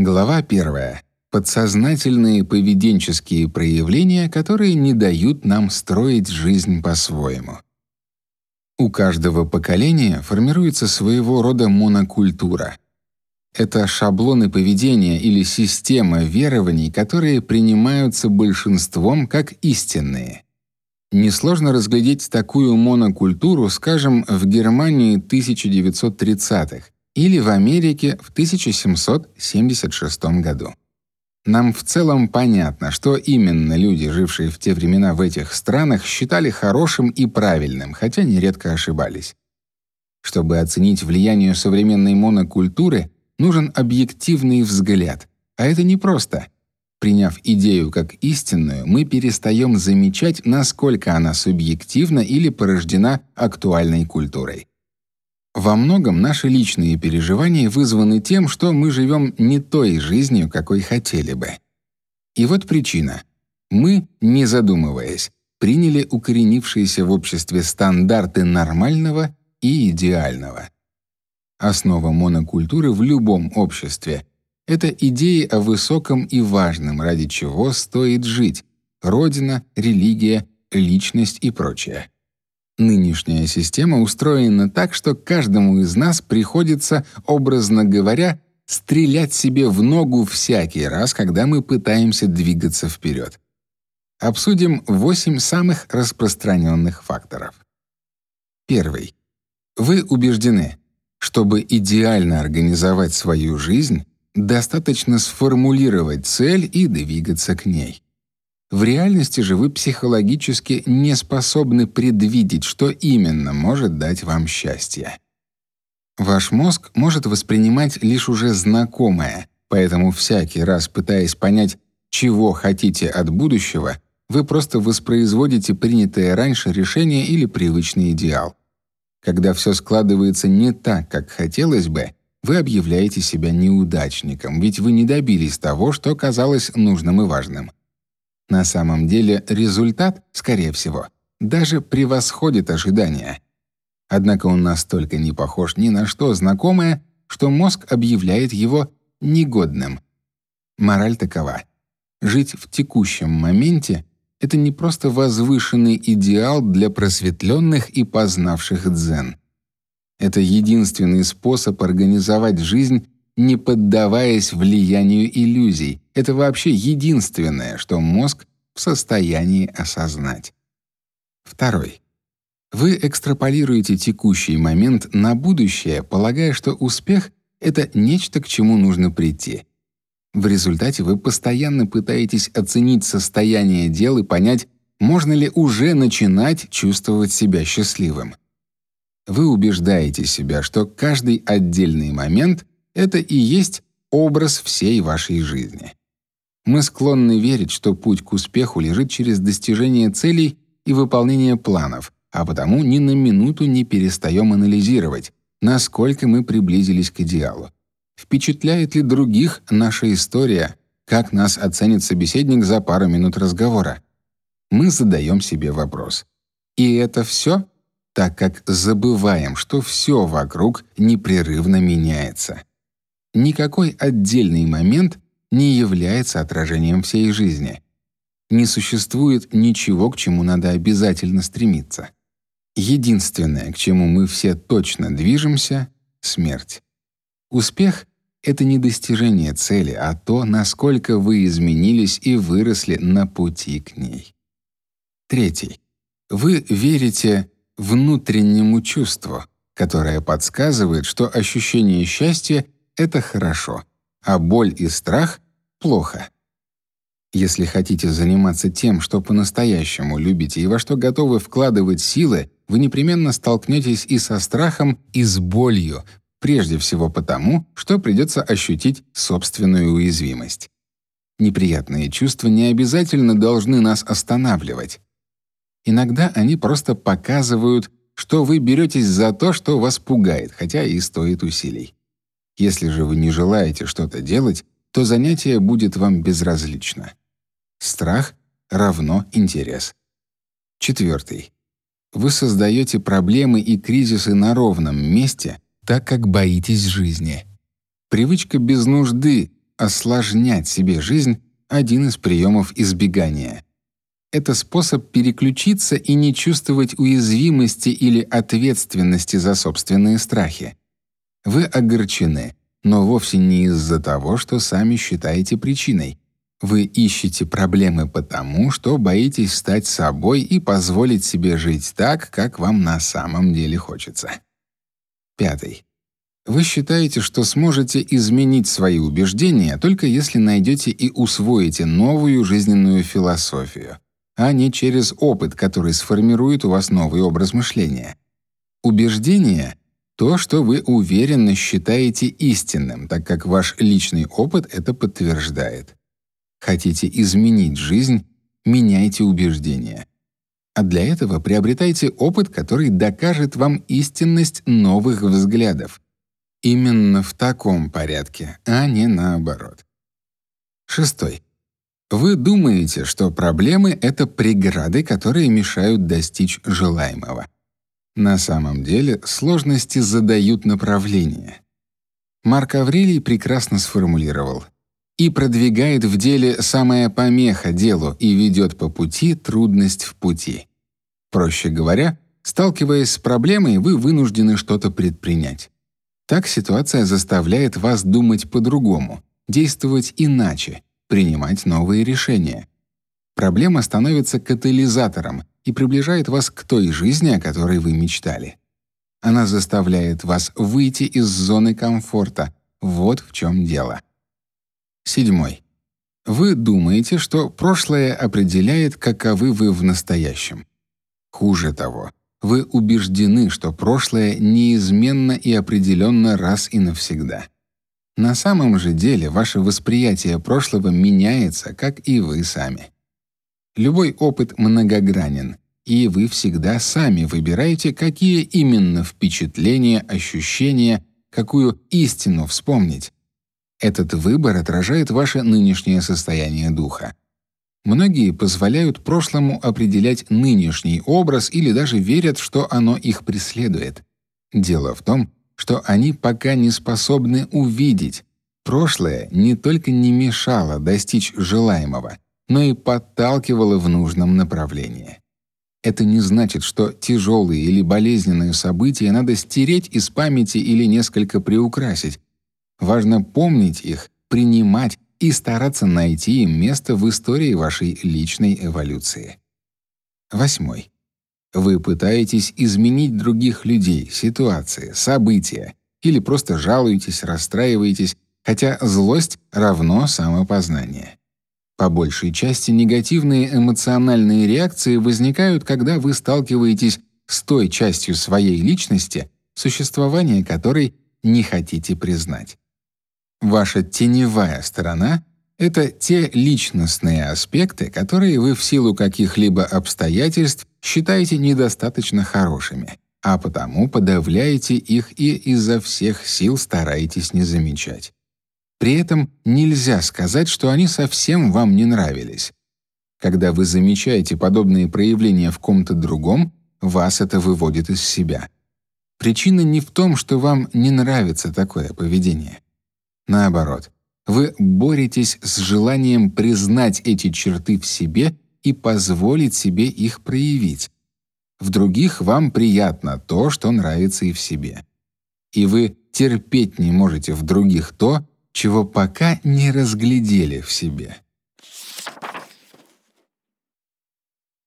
Глава 1. Подсознательные поведенческие проявления, которые не дают нам строить жизнь по-своему. У каждого поколения формируется своего рода монокультура. Это шаблоны поведения или система верований, которые принимаются большинством как истинные. Несложно разглядеть такую монокультуру, скажем, в Германии 1930-х или в Америке в 1776 году. Нам в целом понятно, что именно люди, жившие в те времена в этих странах, считали хорошим и правильным, хотя нередко ошибались. Чтобы оценить влияние современной монокультуры, нужен объективный взгляд, а это непросто. Приняв идею как истинную, мы перестаем замечать, насколько она субъективна или порождена актуальной культурой. Во многом наши личные переживания вызваны тем, что мы живем не той жизнью, какой хотели бы. И вот причина. Мы, не задумываясь, приняли укоренившиеся в обществе стандарты нормального и идеального. Основа монокультуры в любом обществе — это идеи о высоком и важном, ради чего стоит жить — родина, религия, личность и прочее. Нынешняя система устроена так, что каждому из нас приходится, образно говоря, стрелять себе в ногу всякий раз, когда мы пытаемся двигаться вперед. Обсудим восемь самых распространенных факторов. Первый. Вы убеждены, чтобы идеально организовать свою жизнь, достаточно сформулировать цель и двигаться к ней. В реальности же вы психологически не способны предвидеть, что именно может дать вам счастье. Ваш мозг может воспринимать лишь уже знакомое, поэтому всякий раз пытаясь понять, чего хотите от будущего, вы просто воспроизводите принятое раньше решение или привычный идеал. Когда все складывается не так, как хотелось бы, вы объявляете себя неудачником, ведь вы не добились того, что казалось нужным и важным. На самом деле результат, скорее всего, даже превосходит ожидания. Однако он настолько не похож ни на что знакомое, что мозг объявляет его негодным. Мораль такова: жить в текущем моменте это не просто возвышенный идеал для просветленных и познавших дзен. Это единственный способ организовать жизнь не поддаваясь влиянию иллюзий. Это вообще единственное, что мозг в состоянии осознать. Второй. Вы экстраполируете текущий момент на будущее, полагая, что успех это нечто, к чему нужно прийти. В результате вы постоянно пытаетесь оценить состояние дел и понять, можно ли уже начинать чувствовать себя счастливым. Вы убеждаете себя, что каждый отдельный момент это и есть образ всей вашей жизни. Мы склонны верить, что путь к успеху лежит через достижение целей и выполнение планов, а потому ни на минуту не перестаем анализировать, насколько мы приблизились к идеалу. Впечатляет ли других наша история, как нас оценит собеседник за пару минут разговора? Мы задаем себе вопрос. И это все, так как забываем, что все вокруг непрерывно меняется. Никакой отдельный момент не является отражением всей жизни. Не существует ничего, к чему надо обязательно стремиться. Единственное, к чему мы все точно движемся смерть. Успех это не достижение цели, а то, насколько вы изменились и выросли на пути к ней. Третий. Вы верите внутреннему чувству, которое подсказывает, что ощущение счастья это хорошо, а боль и страх плохо. Если хотите заниматься тем, что по-настоящему любите и во что готовы вкладывать силы, вы непременно столкнетесь и со страхом, и с болью, прежде всего потому, что придется ощутить собственную уязвимость. Неприятные чувства не обязательно должны нас останавливать. Иногда они просто показывают, что вы беретесь за то, что вас пугает, хотя и стоит усилий. Если же вы не желаете что-то делать, то занятие будет вам безразлично. Страх равно интерес. Четвертый. Вы создаете проблемы и кризисы на ровном месте, так как боитесь жизни. Привычка без нужды осложнять себе жизнь — один из приемов избегания. Это способ переключиться и не чувствовать уязвимости или ответственности за собственные страхи. Вы огорчены, но вовсе не из-за того, что сами считаете причиной. Вы ищете проблемы потому, что боитесь стать собой и позволить себе жить так, как вам на самом деле хочется. Пятый. Вы считаете, что сможете изменить свои убеждения только если найдете и усвоите новую жизненную философию, а не через опыт, который сформирует у вас новый образ мышления. Убеждение — то, что вы уверенно считаете истинным, так как ваш личный опыт это подтверждает. Хотите изменить жизнь — меняйте убеждения. А для этого приобретайте опыт, который докажет вам истинность новых взглядов. Именно в таком порядке, а не наоборот. Шестой. Вы думаете, что проблемы — это преграды, которые мешают достичь желаемого. На самом деле сложности задают направление. Марк Аврелий прекрасно сформулировал — и продвигает в деле самая помеха делу и ведет по пути трудность в пути. Проще говоря, сталкиваясь с проблемой, вы вынуждены что-то предпринять. Так ситуация заставляет вас думать по-другому, действовать иначе, принимать новые решения. Проблема становится катализатором и приближает вас к той жизни, о которой вы мечтали. Она заставляет вас выйти из зоны комфорта. Вот в чем дело. Седьмой. Вы думаете, что прошлое определяет, каковы вы в настоящем. Хуже того, вы убеждены, что прошлое неизменно и определенно раз и навсегда. На самом же деле ваше восприятие прошлого меняется, как и вы сами. Любой опыт многогранен, и вы всегда сами выбираете, какие именно впечатления, ощущения, какую истину вспомнить, этот выбор отражает ваше нынешнее состояние духа. Многие позволяют прошлому определять нынешний образ или даже верят, что оно их преследует. Дело в том, что они пока не способны увидеть. Прошлое не только не мешало достичь желаемого, но и подталкивало в нужном направлении. Это не значит, что тяжелые или болезненные события надо стереть из памяти или несколько приукрасить, Важно помнить их, принимать и стараться найти им место в истории вашей личной эволюции. Восьмой. Вы пытаетесь изменить других людей, ситуации, события или просто жалуетесь, расстраиваетесь, хотя злость равно самопознание. По большей части негативные эмоциональные реакции возникают, когда вы сталкиваетесь с той частью своей личности, существование которой не хотите признать. Ваша теневая сторона — это те личностные аспекты, которые вы в силу каких-либо обстоятельств считаете недостаточно хорошими, а потому подавляете их и изо всех сил стараетесь не замечать. При этом нельзя сказать, что они совсем вам не нравились. Когда вы замечаете подобные проявления в ком-то другом, вас это выводит из себя. Причина не в том, что вам не нравится такое поведение. Наоборот, вы боретесь с желанием признать эти черты в себе и позволить себе их проявить. В других вам приятно то, что нравится и в себе. И вы терпеть не можете в других то, чего пока не разглядели в себе.